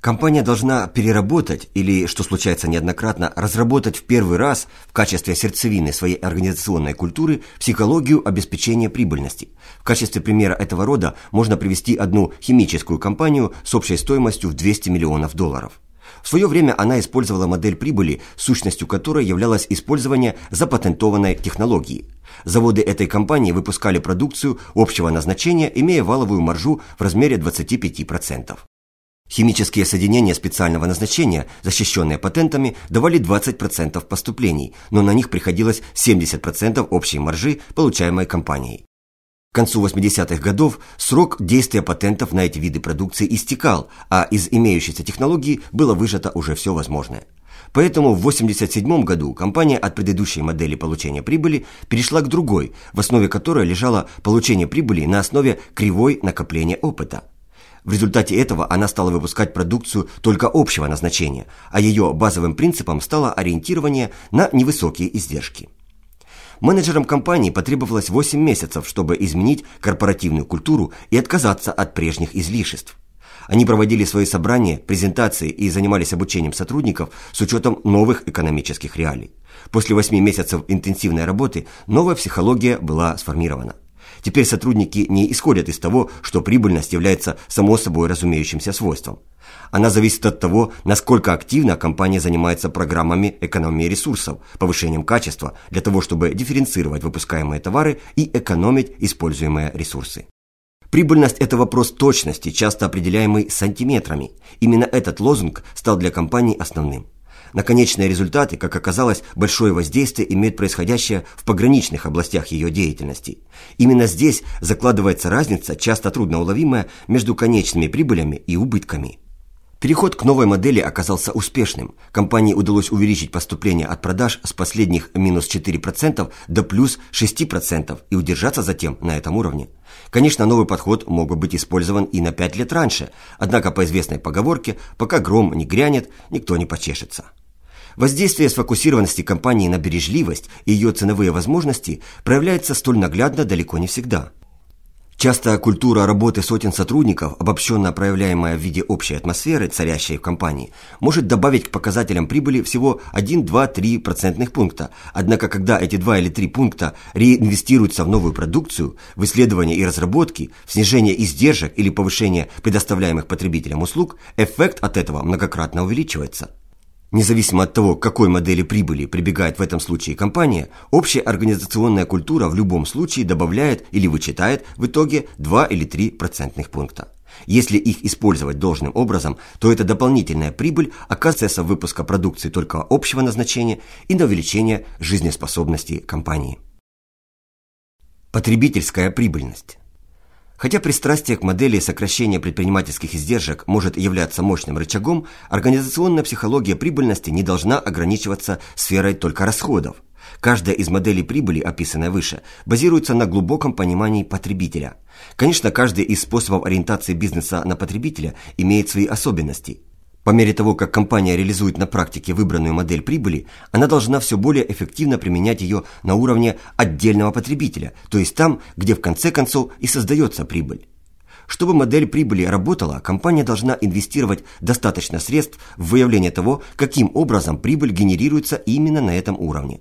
Компания должна переработать или, что случается неоднократно, разработать в первый раз в качестве сердцевины своей организационной культуры психологию обеспечения прибыльности. В качестве примера этого рода можно привести одну химическую компанию с общей стоимостью в 200 миллионов долларов. В свое время она использовала модель прибыли, сущностью которой являлось использование запатентованной технологии. Заводы этой компании выпускали продукцию общего назначения, имея валовую маржу в размере 25%. Химические соединения специального назначения, защищенные патентами, давали 20% поступлений, но на них приходилось 70% общей маржи, получаемой компанией. К концу 80-х годов срок действия патентов на эти виды продукции истекал, а из имеющейся технологии было выжато уже все возможное. Поэтому в 1987 году компания от предыдущей модели получения прибыли перешла к другой, в основе которой лежало получение прибыли на основе кривой накопления опыта. В результате этого она стала выпускать продукцию только общего назначения, а ее базовым принципом стало ориентирование на невысокие издержки. Менеджерам компании потребовалось 8 месяцев, чтобы изменить корпоративную культуру и отказаться от прежних излишеств. Они проводили свои собрания, презентации и занимались обучением сотрудников с учетом новых экономических реалий. После 8 месяцев интенсивной работы новая психология была сформирована. Теперь сотрудники не исходят из того, что прибыльность является само собой разумеющимся свойством. Она зависит от того, насколько активно компания занимается программами экономии ресурсов, повышением качества, для того, чтобы дифференцировать выпускаемые товары и экономить используемые ресурсы. Прибыльность – это вопрос точности, часто определяемый сантиметрами. Именно этот лозунг стал для компании основным. На конечные результаты, как оказалось, большое воздействие имеет происходящее в пограничных областях ее деятельности. Именно здесь закладывается разница, часто трудноуловимая, между конечными прибылями и убытками. Переход к новой модели оказался успешным. Компании удалось увеличить поступления от продаж с последних минус 4% до плюс 6% и удержаться затем на этом уровне. Конечно, новый подход мог бы быть использован и на 5 лет раньше, однако по известной поговорке, пока гром не грянет, никто не почешется. Воздействие сфокусированности компании на бережливость и ее ценовые возможности проявляется столь наглядно далеко не всегда. Часто культура работы сотен сотрудников, обобщенно проявляемая в виде общей атмосферы, царящей в компании, может добавить к показателям прибыли всего 1, 2, 3 процентных пункта. Однако, когда эти 2 или 3 пункта реинвестируются в новую продукцию, в исследования и разработки, в снижение издержек или повышение предоставляемых потребителям услуг, эффект от этого многократно увеличивается. Независимо от того, к какой модели прибыли прибегает в этом случае компания, общая организационная культура в любом случае добавляет или вычитает в итоге 2 или 3 процентных пункта. Если их использовать должным образом, то эта дополнительная прибыль оказывается выпуска продукции только общего назначения и на увеличение жизнеспособности компании. Потребительская прибыльность Хотя пристрастие к модели сокращения предпринимательских издержек может являться мощным рычагом, организационная психология прибыльности не должна ограничиваться сферой только расходов. Каждая из моделей прибыли, описанная выше, базируется на глубоком понимании потребителя. Конечно, каждый из способов ориентации бизнеса на потребителя имеет свои особенности – по мере того, как компания реализует на практике выбранную модель прибыли, она должна все более эффективно применять ее на уровне отдельного потребителя, то есть там, где в конце концов и создается прибыль. Чтобы модель прибыли работала, компания должна инвестировать достаточно средств в выявление того, каким образом прибыль генерируется именно на этом уровне.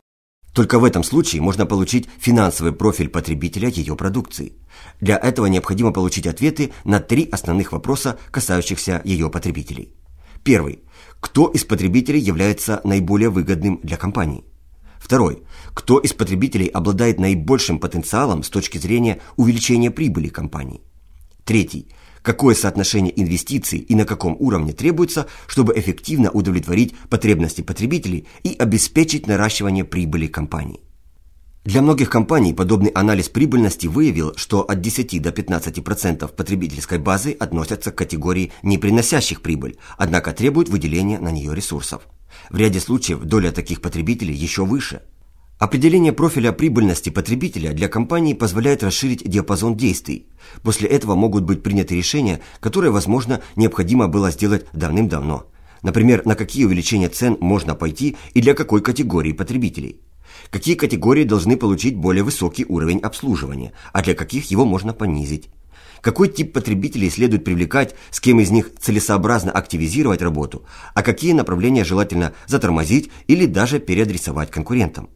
Только в этом случае можно получить финансовый профиль потребителя ее продукции. Для этого необходимо получить ответы на три основных вопроса, касающихся ее потребителей. Первый. Кто из потребителей является наиболее выгодным для компании? Второй. Кто из потребителей обладает наибольшим потенциалом с точки зрения увеличения прибыли компании? Третий. Какое соотношение инвестиций и на каком уровне требуется, чтобы эффективно удовлетворить потребности потребителей и обеспечить наращивание прибыли компании. Для многих компаний подобный анализ прибыльности выявил, что от 10 до 15% потребительской базы относятся к категории не приносящих прибыль, однако требуют выделения на нее ресурсов. В ряде случаев доля таких потребителей еще выше. Определение профиля прибыльности потребителя для компании позволяет расширить диапазон действий. После этого могут быть приняты решения, которые, возможно, необходимо было сделать давным-давно. Например, на какие увеличения цен можно пойти и для какой категории потребителей. Какие категории должны получить более высокий уровень обслуживания, а для каких его можно понизить? Какой тип потребителей следует привлекать, с кем из них целесообразно активизировать работу, а какие направления желательно затормозить или даже переадресовать конкурентам?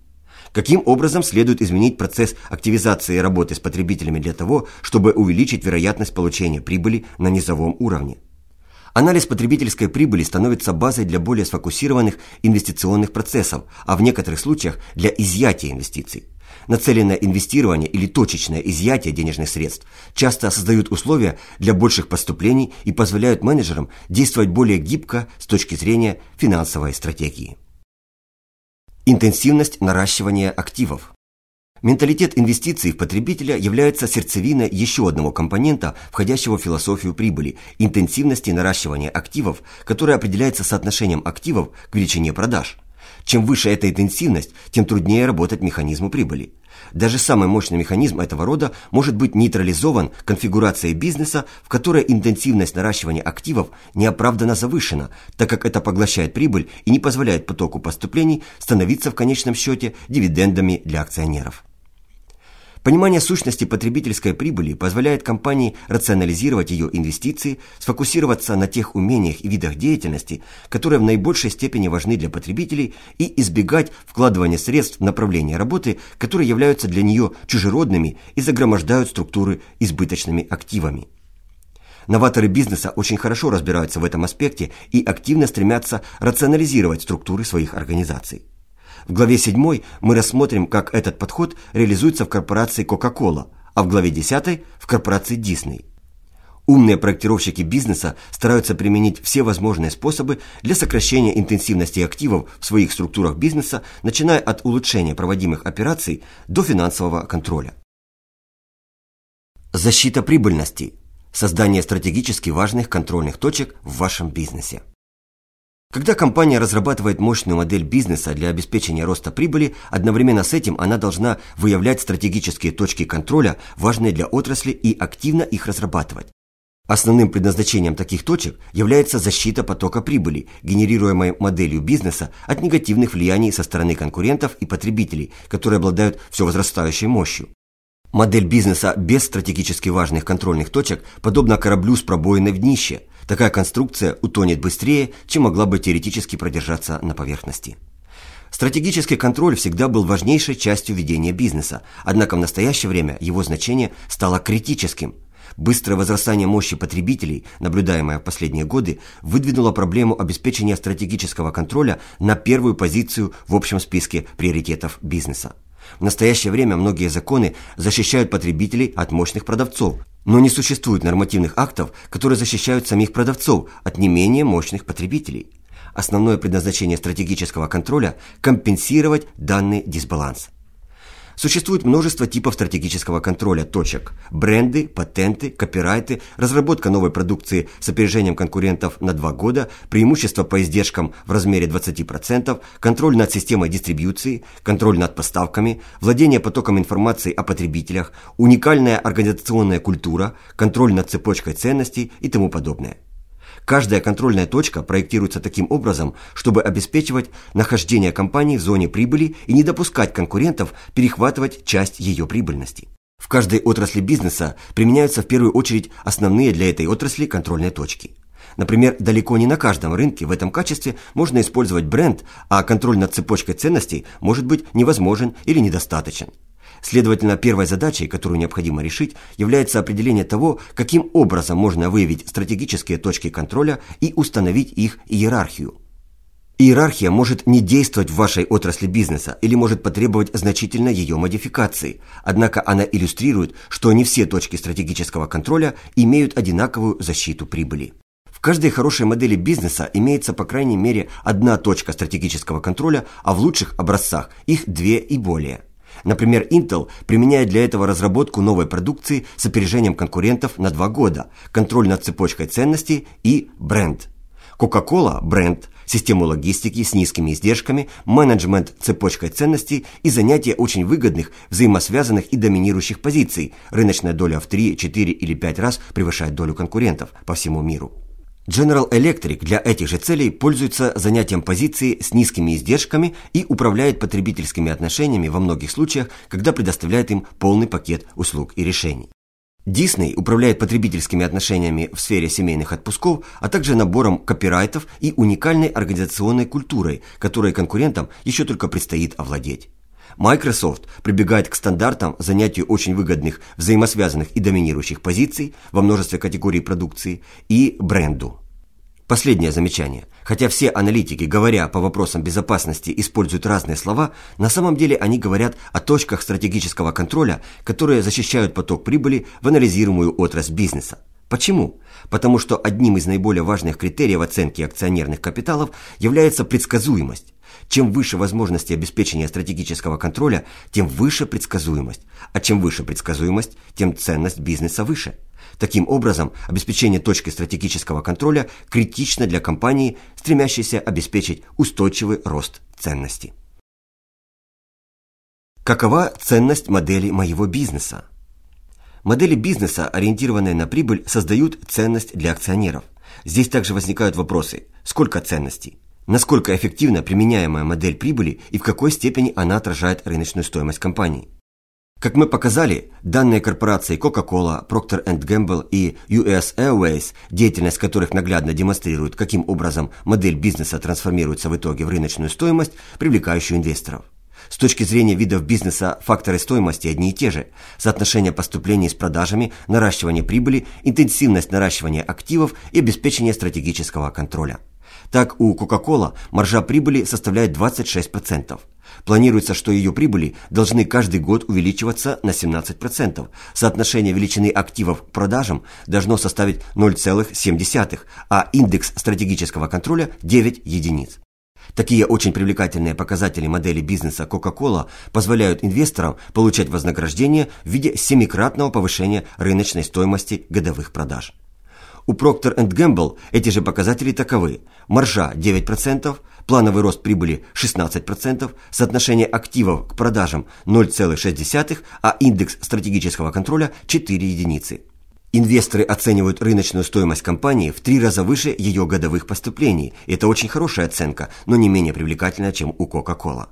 Каким образом следует изменить процесс активизации работы с потребителями для того, чтобы увеличить вероятность получения прибыли на низовом уровне? Анализ потребительской прибыли становится базой для более сфокусированных инвестиционных процессов, а в некоторых случаях для изъятия инвестиций. Нацеленное инвестирование или точечное изъятие денежных средств часто создают условия для больших поступлений и позволяют менеджерам действовать более гибко с точки зрения финансовой стратегии. Интенсивность наращивания активов. Менталитет инвестиций в потребителя является сердцевиной еще одного компонента, входящего в философию прибыли – интенсивности наращивания активов, которая определяется соотношением активов к величине продаж. Чем выше эта интенсивность, тем труднее работать механизму прибыли. Даже самый мощный механизм этого рода может быть нейтрализован конфигурацией бизнеса, в которой интенсивность наращивания активов неоправданно завышена, так как это поглощает прибыль и не позволяет потоку поступлений становиться в конечном счете дивидендами для акционеров. Понимание сущности потребительской прибыли позволяет компании рационализировать ее инвестиции, сфокусироваться на тех умениях и видах деятельности, которые в наибольшей степени важны для потребителей, и избегать вкладывания средств в направления работы, которые являются для нее чужеродными и загромождают структуры избыточными активами. Новаторы бизнеса очень хорошо разбираются в этом аспекте и активно стремятся рационализировать структуры своих организаций. В главе 7 мы рассмотрим, как этот подход реализуется в корпорации Coca-Cola, а в главе 10 в корпорации Disney. Умные проектировщики бизнеса стараются применить все возможные способы для сокращения интенсивности активов в своих структурах бизнеса, начиная от улучшения проводимых операций до финансового контроля. Защита прибыльности. Создание стратегически важных контрольных точек в вашем бизнесе. Когда компания разрабатывает мощную модель бизнеса для обеспечения роста прибыли, одновременно с этим она должна выявлять стратегические точки контроля, важные для отрасли, и активно их разрабатывать. Основным предназначением таких точек является защита потока прибыли, генерируемой моделью бизнеса от негативных влияний со стороны конкурентов и потребителей, которые обладают все возрастающей мощью. Модель бизнеса без стратегически важных контрольных точек подобна кораблю с пробоиной в днище – Такая конструкция утонет быстрее, чем могла бы теоретически продержаться на поверхности. Стратегический контроль всегда был важнейшей частью ведения бизнеса, однако в настоящее время его значение стало критическим. Быстрое возрастание мощи потребителей, наблюдаемое в последние годы, выдвинуло проблему обеспечения стратегического контроля на первую позицию в общем списке приоритетов бизнеса. В настоящее время многие законы защищают потребителей от мощных продавцов, но не существует нормативных актов, которые защищают самих продавцов от не менее мощных потребителей. Основное предназначение стратегического контроля – компенсировать данный дисбаланс. Существует множество типов стратегического контроля точек. Бренды, патенты, копирайты, разработка новой продукции с опережением конкурентов на 2 года, преимущество по издержкам в размере 20%, контроль над системой дистрибьюции, контроль над поставками, владение потоком информации о потребителях, уникальная организационная культура, контроль над цепочкой ценностей и тому подобное. Каждая контрольная точка проектируется таким образом, чтобы обеспечивать нахождение компании в зоне прибыли и не допускать конкурентов перехватывать часть ее прибыльности. В каждой отрасли бизнеса применяются в первую очередь основные для этой отрасли контрольные точки. Например, далеко не на каждом рынке в этом качестве можно использовать бренд, а контроль над цепочкой ценностей может быть невозможен или недостаточен. Следовательно, первой задачей, которую необходимо решить, является определение того, каким образом можно выявить стратегические точки контроля и установить их иерархию. Иерархия может не действовать в вашей отрасли бизнеса или может потребовать значительно ее модификации, однако она иллюстрирует, что не все точки стратегического контроля имеют одинаковую защиту прибыли. В каждой хорошей модели бизнеса имеется по крайней мере одна точка стратегического контроля, а в лучших образцах их две и более. Например, Intel применяет для этого разработку новой продукции с опережением конкурентов на два года, контроль над цепочкой ценностей и бренд. Coca-Cola – бренд, систему логистики с низкими издержками, менеджмент цепочкой ценностей и занятие очень выгодных, взаимосвязанных и доминирующих позиций. Рыночная доля в 3, 4 или 5 раз превышает долю конкурентов по всему миру. General Electric для этих же целей пользуется занятием позиции с низкими издержками и управляет потребительскими отношениями во многих случаях, когда предоставляет им полный пакет услуг и решений. Дисней управляет потребительскими отношениями в сфере семейных отпусков, а также набором копирайтов и уникальной организационной культурой, которой конкурентам еще только предстоит овладеть. Microsoft прибегает к стандартам занятию очень выгодных, взаимосвязанных и доминирующих позиций во множестве категорий продукции и бренду. Последнее замечание. Хотя все аналитики, говоря по вопросам безопасности, используют разные слова, на самом деле они говорят о точках стратегического контроля, которые защищают поток прибыли в анализируемую отрасль бизнеса. Почему? Потому что одним из наиболее важных критериев оценки акционерных капиталов является предсказуемость. Чем выше возможности обеспечения стратегического контроля, тем выше предсказуемость. А чем выше предсказуемость, тем ценность бизнеса выше. Таким образом, обеспечение точки стратегического контроля критично для компании, стремящейся обеспечить устойчивый рост ценности. Какова ценность модели моего бизнеса? Модели бизнеса, ориентированные на прибыль, создают ценность для акционеров. Здесь также возникают вопросы – сколько ценностей? Насколько эффективна применяемая модель прибыли и в какой степени она отражает рыночную стоимость компании? Как мы показали, данные корпорации Coca-Cola, Procter Gamble и US Airways, деятельность которых наглядно демонстрирует, каким образом модель бизнеса трансформируется в итоге в рыночную стоимость, привлекающую инвесторов. С точки зрения видов бизнеса факторы стоимости одни и те же. Соотношение поступлений с продажами, наращивание прибыли, интенсивность наращивания активов и обеспечение стратегического контроля. Так у Coca-Cola маржа прибыли составляет 26%. Планируется, что ее прибыли должны каждый год увеличиваться на 17%. Соотношение величины активов к продажам должно составить 0,7, а индекс стратегического контроля 9 единиц. Такие очень привлекательные показатели модели бизнеса Coca-Cola позволяют инвесторам получать вознаграждение в виде семикратного повышения рыночной стоимости годовых продаж. У Procter Gamble эти же показатели таковы. Маржа 9%, плановый рост прибыли 16%, соотношение активов к продажам 0,6, а индекс стратегического контроля 4 единицы. Инвесторы оценивают рыночную стоимость компании в три раза выше ее годовых поступлений. Это очень хорошая оценка, но не менее привлекательная, чем у Coca-Cola.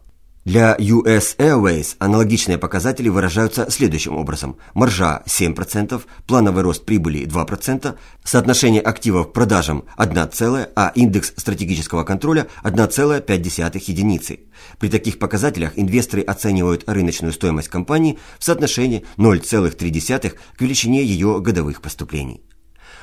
Для US Airways аналогичные показатели выражаются следующим образом. Маржа 7%, плановый рост прибыли 2%, соотношение активов к продажам 1, а индекс стратегического контроля 1,5 единицы. При таких показателях инвесторы оценивают рыночную стоимость компании в соотношении 0,3 к величине ее годовых поступлений.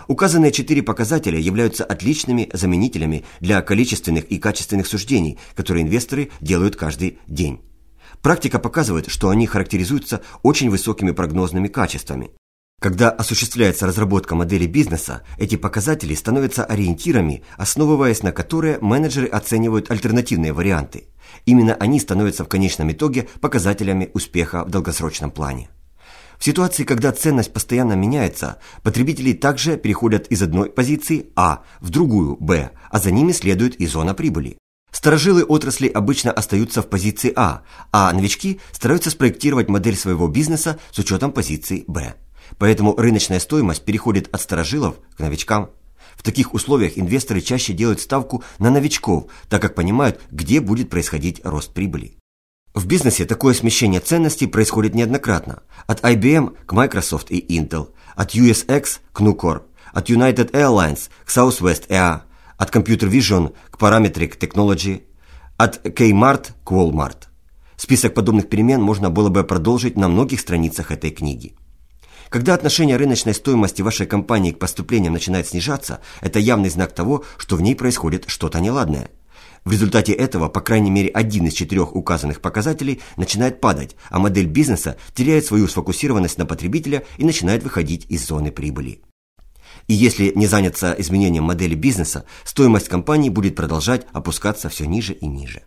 Указанные четыре показателя являются отличными заменителями для количественных и качественных суждений, которые инвесторы делают каждый день. Практика показывает, что они характеризуются очень высокими прогнозными качествами. Когда осуществляется разработка модели бизнеса, эти показатели становятся ориентирами, основываясь на которые менеджеры оценивают альтернативные варианты. Именно они становятся в конечном итоге показателями успеха в долгосрочном плане. В ситуации, когда ценность постоянно меняется, потребители также переходят из одной позиции А в другую Б, а за ними следует и зона прибыли. Сторожилы отрасли обычно остаются в позиции А, а новички стараются спроектировать модель своего бизнеса с учетом позиции Б. Поэтому рыночная стоимость переходит от сторожилов к новичкам. В таких условиях инвесторы чаще делают ставку на новичков, так как понимают, где будет происходить рост прибыли. В бизнесе такое смещение ценностей происходит неоднократно. От IBM к Microsoft и Intel, от USX к Nucor, от United Airlines к Southwest Air, от Computer Vision к Parametric Technology, от Kmart к Walmart. Список подобных перемен можно было бы продолжить на многих страницах этой книги. Когда отношение рыночной стоимости вашей компании к поступлениям начинает снижаться, это явный знак того, что в ней происходит что-то неладное – В результате этого, по крайней мере, один из четырех указанных показателей начинает падать, а модель бизнеса теряет свою сфокусированность на потребителя и начинает выходить из зоны прибыли. И если не заняться изменением модели бизнеса, стоимость компании будет продолжать опускаться все ниже и ниже.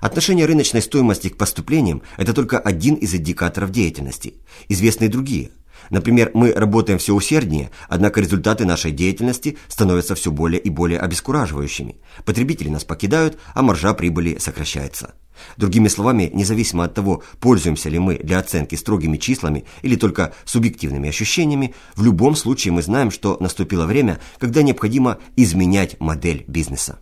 Отношение рыночной стоимости к поступлениям – это только один из индикаторов деятельности. Известны и другие. Например, мы работаем все усерднее, однако результаты нашей деятельности становятся все более и более обескураживающими. Потребители нас покидают, а маржа прибыли сокращается. Другими словами, независимо от того, пользуемся ли мы для оценки строгими числами или только субъективными ощущениями, в любом случае мы знаем, что наступило время, когда необходимо изменять модель бизнеса.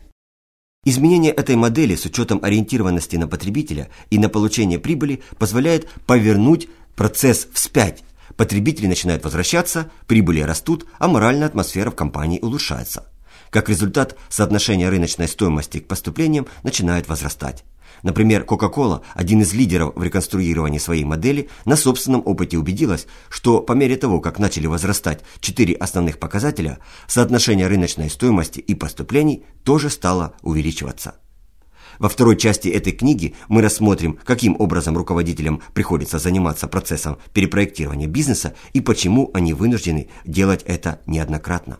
Изменение этой модели с учетом ориентированности на потребителя и на получение прибыли позволяет повернуть процесс вспять. Потребители начинают возвращаться, прибыли растут, а моральная атмосфера в компании улучшается. Как результат, соотношение рыночной стоимости к поступлениям начинает возрастать. Например, Coca-Cola, один из лидеров в реконструировании своей модели, на собственном опыте убедилась, что по мере того, как начали возрастать четыре основных показателя, соотношение рыночной стоимости и поступлений тоже стало увеличиваться. Во второй части этой книги мы рассмотрим, каким образом руководителям приходится заниматься процессом перепроектирования бизнеса и почему они вынуждены делать это неоднократно.